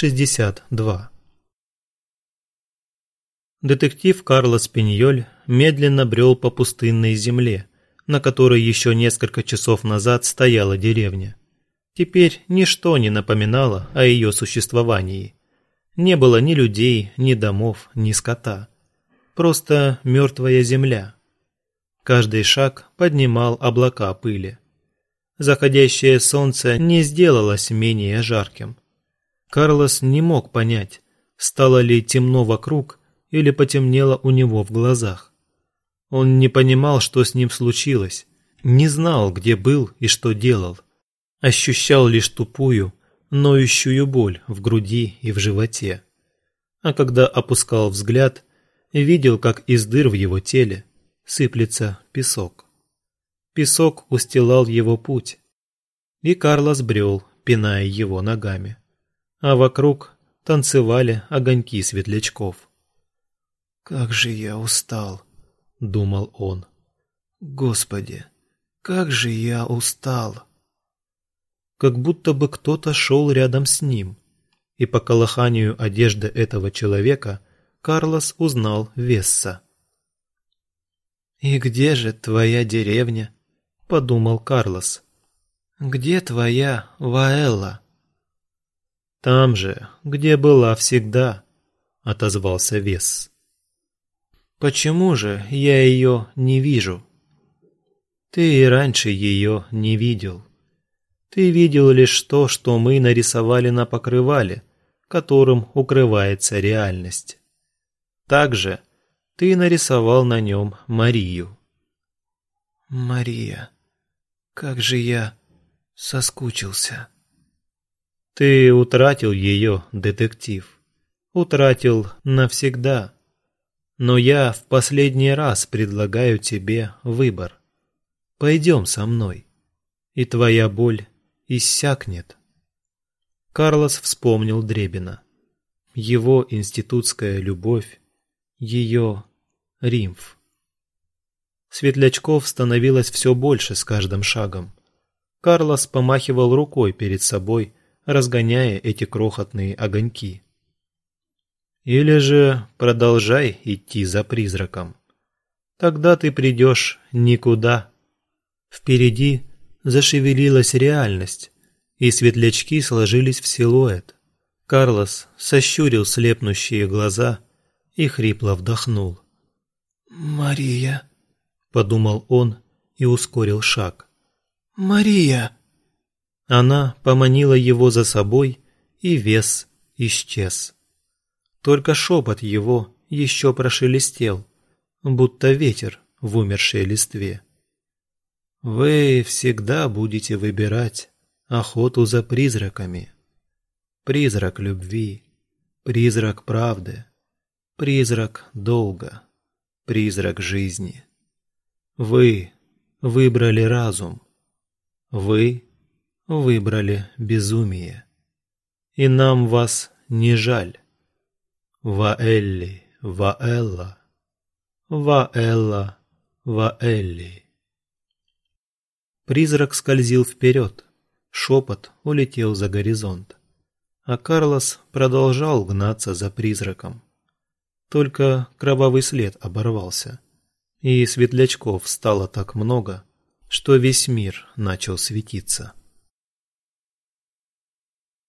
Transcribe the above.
62. Детектив Карлос Пиньоль медленно брел по пустынной земле, на которой еще несколько часов назад стояла деревня. Теперь ничто не напоминало о ее существовании. Не было ни людей, ни домов, ни скота. Просто мертвая земля. Каждый шаг поднимал облака пыли. Заходящее солнце не сделалось менее жарким. Карлос не мог понять, стало ли темно вокруг или потемнело у него в глазах. Он не понимал, что с ним случилось, не знал, где был и что делал. Ощущал лишь тупую, ноющую боль в груди и в животе. А когда опускал взгляд, видел, как из дыр в его теле сыплется песок. Песок устилал его путь, и Карлос брел, пиная его ногами а вокруг танцевали огоньки светлячков. «Как же я устал!» — думал он. «Господи, как же я устал!» Как будто бы кто-то шел рядом с ним, и по колыханию одежды этого человека Карлос узнал Весса. «И где же твоя деревня?» — подумал Карлос. «Где твоя Ваэлла?» Там же, где была всегда, отозвался Вес. Почему же я ее не вижу? Ты и раньше ее не видел. Ты видел лишь то, что мы нарисовали на покрывале, которым укрывается реальность. Также ты нарисовал на нем Марию. Мария, как же я соскучился. Ты утратил ее, детектив. Утратил навсегда. Но я в последний раз предлагаю тебе выбор. Пойдем со мной, и твоя боль иссякнет. Карлос вспомнил Дребина. Его институтская любовь, ее римф. Светлячков становилось все больше с каждым шагом. Карлос помахивал рукой перед собой, разгоняя эти крохотные огоньки. Или же продолжай идти за призраком. Тогда ты придешь никуда. Впереди зашевелилась реальность, и светлячки сложились в силуэт. Карлос сощурил слепнущие глаза и хрипло вдохнул. «Мария», — подумал он и ускорил шаг. «Мария!» Она поманила его за собой, и вес исчез. Только шепот его еще прошелестел, будто ветер в умершей листве. Вы всегда будете выбирать охоту за призраками. Призрак любви, призрак правды, призрак долга, призрак жизни. Вы выбрали разум. Вы выбрали безумие. И нам вас не жаль. Ваэлли, Ваэлла, Ваэлла, Ваэлли. Призрак скользил вперед, шепот улетел за горизонт, а Карлос продолжал гнаться за призраком. Только кровавый след оборвался, и светлячков стало так много, что весь мир начал светиться.